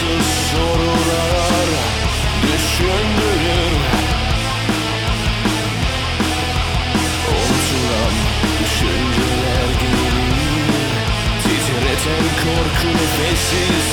Cevapsız sorular düşündürür? Unutulan düşünceler gelir Titreten korku nefessiz.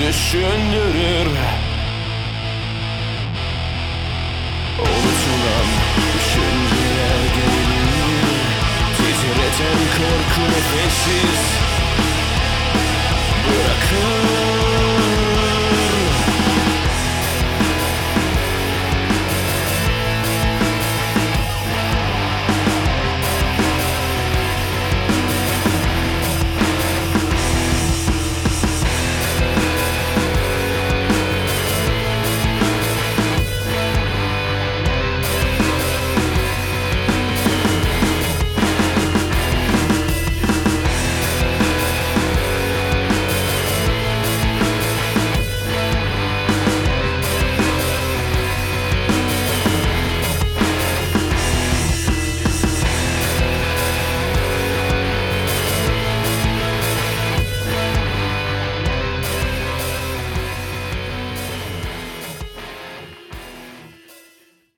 Düşündürür. Unutulan düşünceler gelir Titreten korku nefessiz